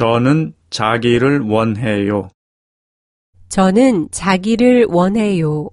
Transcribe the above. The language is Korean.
저는 자기를 원해요. 저는 자기를 원해요.